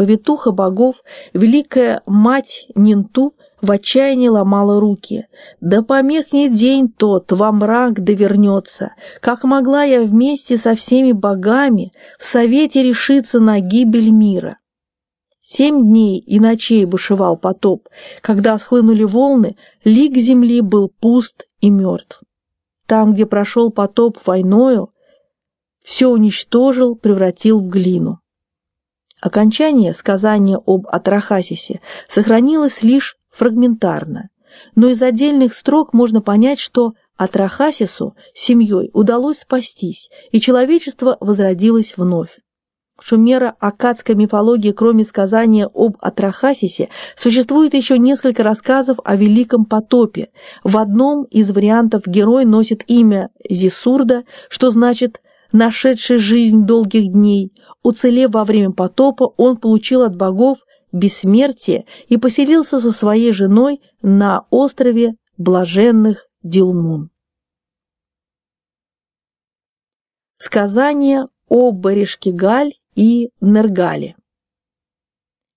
Повитуха богов, великая мать Нинту, в отчаянии ломала руки. «Да померкнет день тот, во мрак довернется. Как могла я вместе со всеми богами в совете решиться на гибель мира?» Семь дней и ночей бушевал потоп. Когда схлынули волны, лик земли был пуст и мертв. Там, где прошел потоп войною, все уничтожил, превратил в глину. Окончание сказания об Атрахасисе сохранилось лишь фрагментарно, но из отдельных строк можно понять, что Атрахасису семьей удалось спастись, и человечество возродилось вновь. В шумеро-аккадской мифологии, кроме сказания об Атрахасисе, существует еще несколько рассказов о Великом потопе. В одном из вариантов герой носит имя Зисурда, что значит «нашедший жизнь долгих дней», Уцелев во время потопа, он получил от богов бессмертие и поселился со своей женой на острове Блаженных Дилмун. Сказание о Баришкигаль и Нергале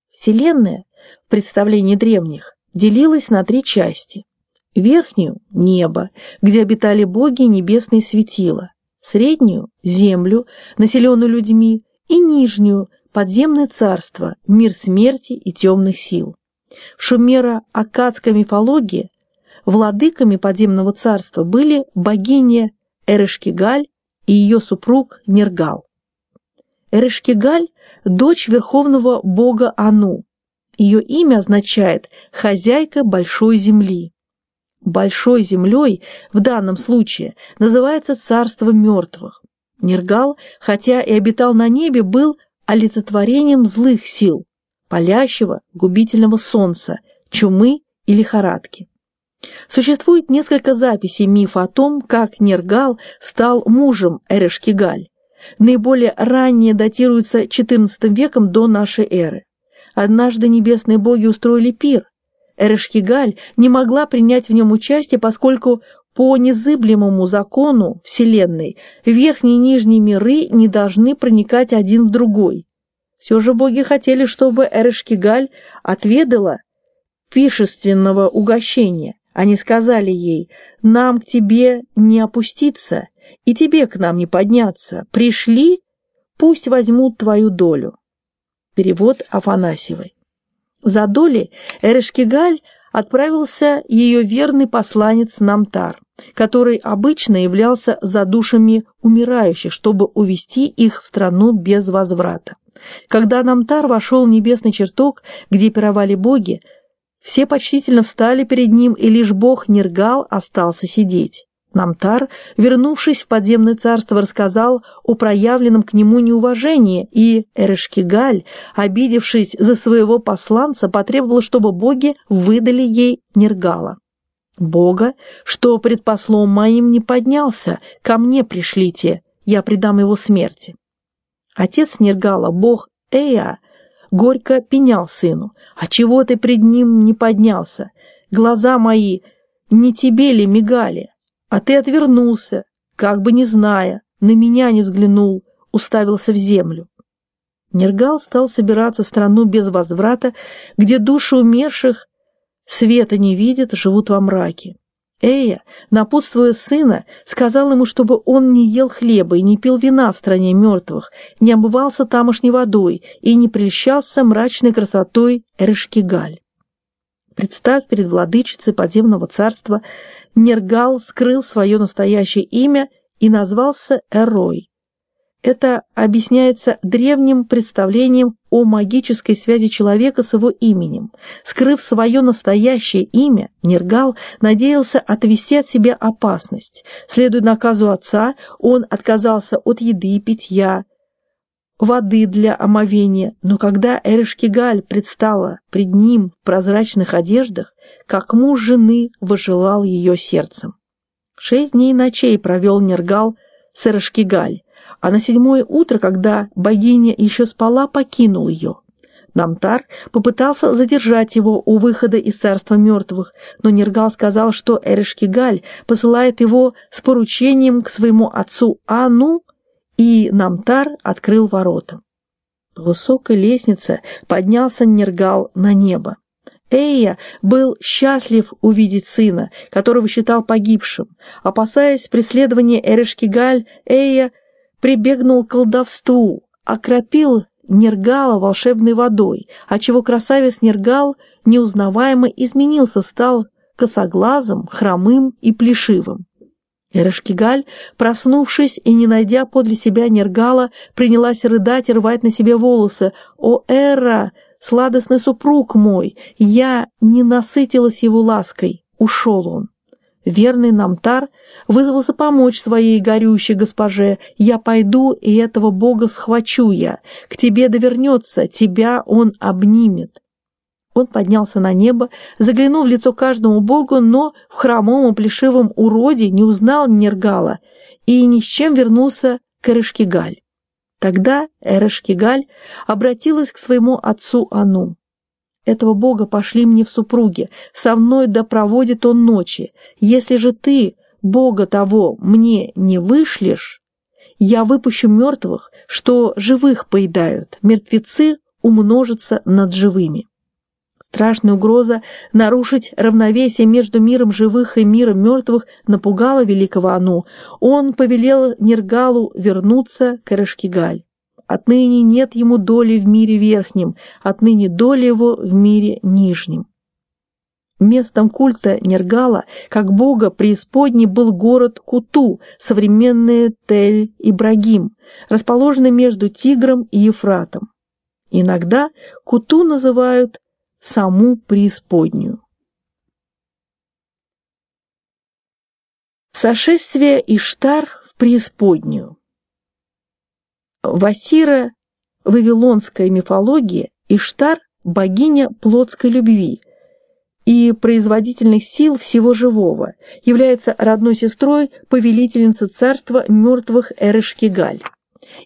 Вселенная в представлении древних делилась на три части. Верхнюю – небо, где обитали боги и небесные светила, среднюю – землю, населенную людьми, и нижнюю – подземное царство, мир смерти и темных сил. В шумеро-аккадской мифологии владыками подземного царства были богиня Эрешкигаль и ее супруг Нергал. Эрешкигаль – дочь верховного бога Ану. Ее имя означает «хозяйка большой земли». Большой землей в данном случае называется царство мертвых. Нергал, хотя и обитал на небе, был олицетворением злых сил, палящего, губительного солнца, чумы и лихорадки. Существует несколько записей мифа о том, как Нергал стал мужем Эрешкигаль. Наиболее ранние датируются XIV веком до нашей эры. Однажды небесные боги устроили пир. Эрешкигаль не могла принять в нем участие, поскольку по незыблемому закону Вселенной верхние и нижние миры не должны проникать один в другой. Все же боги хотели, чтобы Эрешкигаль отведала пишественного угощения. Они сказали ей, нам к тебе не опуститься, и тебе к нам не подняться. Пришли, пусть возьмут твою долю. Перевод Афанасьевой. За доли Эрешкигаль отправился ее верный посланец Намтар который обычно являлся за душами умирающих, чтобы увести их в страну без возврата. Когда Намтар вошел в небесный чертог, где пировали боги, все почтительно встали перед ним, и лишь бог Нергал остался сидеть. Намтар, вернувшись в подземное царство, рассказал о проявленном к нему неуважении, и Эрешкигаль, обидевшись за своего посланца, потребовал, чтобы боги выдали ей Нергала. Бога, что пред послом моим не поднялся, ко мне пришлите, я предам его смерти. Отец Нергала, бог Эя, горько пенял сыну, а чего ты пред ним не поднялся? Глаза мои не тебе ли мигали? А ты отвернулся, как бы не зная, на меня не взглянул, уставился в землю. Нергал стал собираться в страну без возврата, где души умерших Света не видят, живут во мраке. Эя, напутствуя сына, сказал ему, чтобы он не ел хлеба и не пил вина в стране мертвых, не обывался тамошней водой и не прельщался мрачной красотой Эрешкигаль. Представь перед владычицей подземного царства, Нергал скрыл свое настоящее имя и назвался Эрой. Это объясняется древним представлением о магической связи человека с его именем. Скрыв свое настоящее имя, Нергал надеялся отвести от себя опасность. Следуя наказу отца, он отказался от еды и питья, воды для омовения, но когда Эрешкигаль предстала пред ним в прозрачных одеждах, как муж жены выжелал ее сердцем. Шесть дней и ночей провел Нергал с Эрешкигаль, а на седьмое утро, когда богиня еще спала, покинул ее. Намтар попытался задержать его у выхода из царства мертвых, но Нергал сказал, что Эрешкигаль посылает его с поручением к своему отцу Ану, и Намтар открыл ворота. По высокой лестнице поднялся Нергал на небо. Эйя был счастлив увидеть сына, которого считал погибшим. Опасаясь преследования Эрешкигаль, Эйя прибегнул к колдовству, окропил Нергала волшебной водой, отчего красавец Нергал неузнаваемо изменился, стал косоглазым, хромым и плешивым. Эрешкигаль, проснувшись и не найдя подле себя Нергала, принялась рыдать и рвать на себе волосы. «О, Эра, сладостный супруг мой, я не насытилась его лаской!» Ушел он. Верный Намтар вызвался помочь своей горюющей госпоже. «Я пойду, и этого бога схвачу я. К тебе довернется, тебя он обнимет». Он поднялся на небо, заглянул в лицо каждому богу, но в хромом и плешивом уроде не узнал Нергала и ни с чем вернулся к Эрешкигаль. Тогда Эрешкигаль обратилась к своему отцу Ану. «Этого бога пошли мне в супруге, со мной да проводит он ночи. Если же ты, бога того, мне не вышлешь, я выпущу мертвых, что живых поедают, мертвецы умножатся над живыми». Страшная угроза нарушить равновесие между миром живых и миром мертвых напугала великого Ану. Он повелел Нергалу вернуться к Эрешкигаль. Отныне нет ему доли в мире верхнем, отныне доля его в мире нижнем. Местом культа Нергала, как бога преисподней, был город Куту, современный Тель-Ибрагим, расположенный между Тигром и Ефратом. Иногда Куту называют саму преисподнюю. Сошествие Иштар в преисподнюю. В Асиро-вавилонской мифологии Иштар – богиня плотской любви и производительных сил всего живого, является родной сестрой повелительницы царства мертвых Эрешкигаль.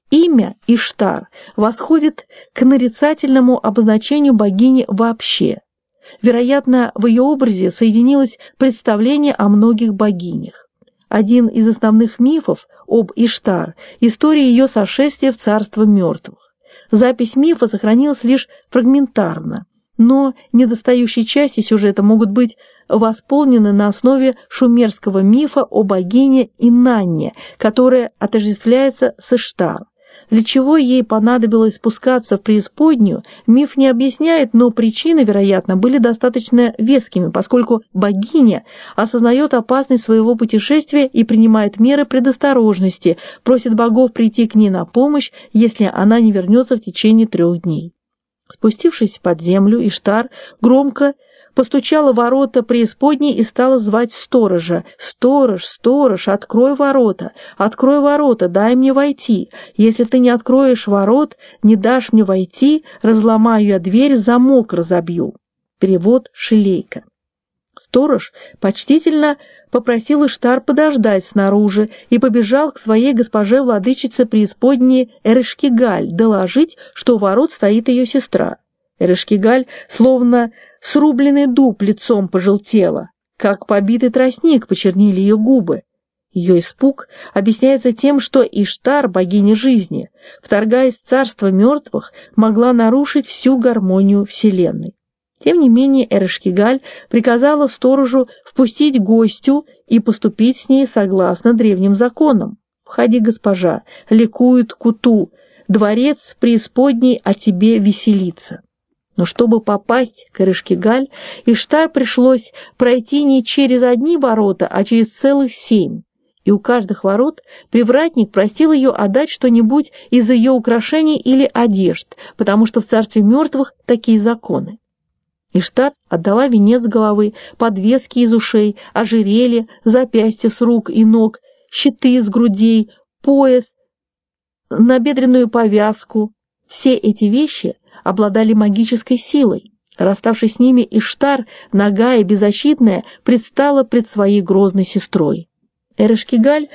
Имя Иштар восходит к нарицательному обозначению богини вообще. Вероятно, в ее образе соединилось представление о многих богинях. Один из основных мифов об Иштар – история ее сошествия в царство мертвых. Запись мифа сохранилась лишь фрагментарно, но недостающие части сюжета могут быть восполнены на основе шумерского мифа о богине Инанне, которая отождествляется с Иштар. Для чего ей понадобилось спускаться в преисподнюю, миф не объясняет, но причины, вероятно, были достаточно вескими, поскольку богиня осознает опасность своего путешествия и принимает меры предосторожности, просит богов прийти к ней на помощь, если она не вернется в течение трех дней. Спустившись под землю, Иштар громко постучала ворота преисподней и стала звать сторожа. «Сторож, сторож, открой ворота! Открой ворота, дай мне войти! Если ты не откроешь ворот, не дашь мне войти, разломаю я дверь, замок разобью». Перевод Шилейка. Сторож почтительно попросил Иштар подождать снаружи и побежал к своей госпоже-владычице преисподней Эрешкигаль доложить, что у ворот стоит ее сестра. Эрешкигаль, словно срубленный дуб лицом пожелтела, как побитый тростник почернили ее губы. Ее испуг объясняется тем, что Иштар, богиня жизни, вторгаясь в царство мертвых, могла нарушить всю гармонию Вселенной. Тем не менее Эрешкигаль приказала сторожу впустить гостю и поступить с ней согласно древним законам. «Входи, госпожа, ликует Куту, дворец преисподней о тебе веселится». Но чтобы попасть к Эрышкигаль, Иштар пришлось пройти не через одни ворота, а через целых семь. И у каждых ворот привратник просил ее отдать что-нибудь из ее украшений или одежд, потому что в царстве мертвых такие законы. Иштар отдала венец головы, подвески из ушей, ожерелье, запястья с рук и ног, щиты с грудей, пояс, набедренную повязку. Все эти вещи – обладали магической силой. Расставшись с ними, Иштар, нагая и беззащитная, предстала пред своей грозной сестрой. Эрешкигаль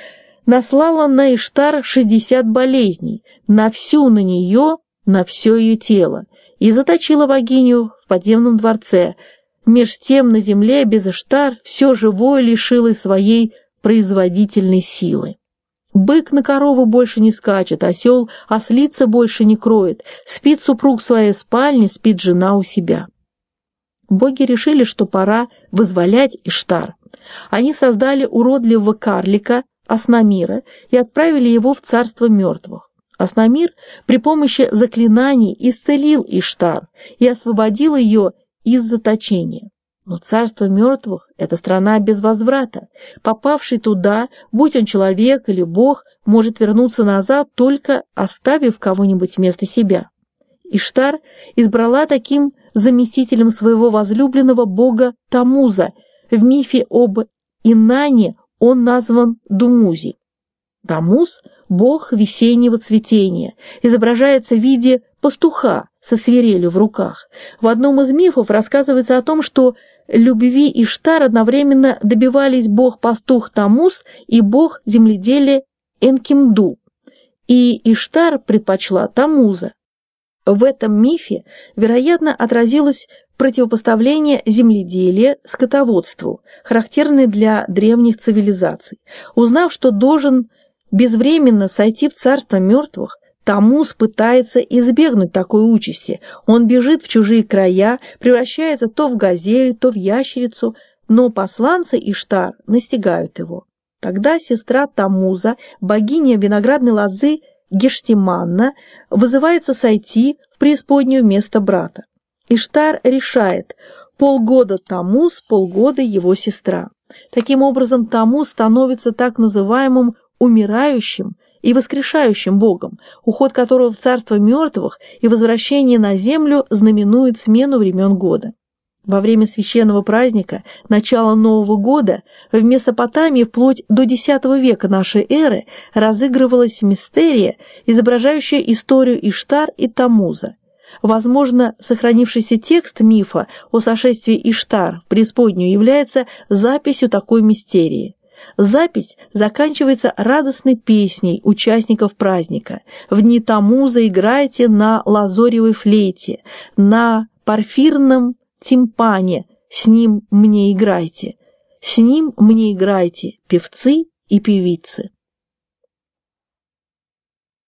наслала на Иштар 60 болезней, на всю на нее, на все ее тело, и заточила богиню в подземном дворце. Меж тем на земле без Иштар все живое лишилось своей производительной силы. Бык на корову больше не скачет, осел ослица больше не кроет, спит супруг в своей спальне, спит жена у себя. Боги решили, что пора вызволять Иштар. Они создали уродливого карлика, Аснамира, и отправили его в царство мертвых. Аснамир при помощи заклинаний исцелил Иштар и освободил ее из заточения. Но царство мертвых – это страна без возврата. Попавший туда, будь он человек или бог, может вернуться назад, только оставив кого-нибудь вместо себя. Иштар избрала таким заместителем своего возлюбленного бога Тамуза. В мифе об Инане он назван Думузи. Тамуз – бог весеннего цветения, изображается в виде пастуха со свирелью в руках. В одном из мифов рассказывается о том, что любви Иштар одновременно добивались бог-пастух Тамуз и бог земледелия Энкимду. И Иштар предпочла Тамуза. В этом мифе, вероятно, отразилось противопоставление земледелия скотоводству, характерное для древних цивилизаций. Узнав, что должен безвременно сойти в царство мертвых, Тамус пытается избегнуть такой участи. Он бежит в чужие края, превращается то в газель, то в ящерицу, но посланцы Иштар настигают его. Тогда сестра Тамуза, богиня виноградной лозы Гештиманна, вызывается сойти в преисподнюю вместо брата. Иштар решает полгода Тамуз, полгода его сестра. Таким образом, Тамуз становится так называемым умирающим и воскрешающим Богом, уход которого в царство мертвых и возвращение на землю знаменует смену времен года. Во время священного праздника, начала Нового года, в Месопотамии вплоть до X века нашей эры разыгрывалась мистерия, изображающая историю Иштар и Тамуза. Возможно, сохранившийся текст мифа о сошествии Иштар в преисподнюю является записью такой мистерии. Запись заканчивается радостной песней участников праздника. В дни Тамуза играйте на лазоревой флейте, на парфирном тимпане, с ним мне играйте. С ним мне играйте, певцы и певицы.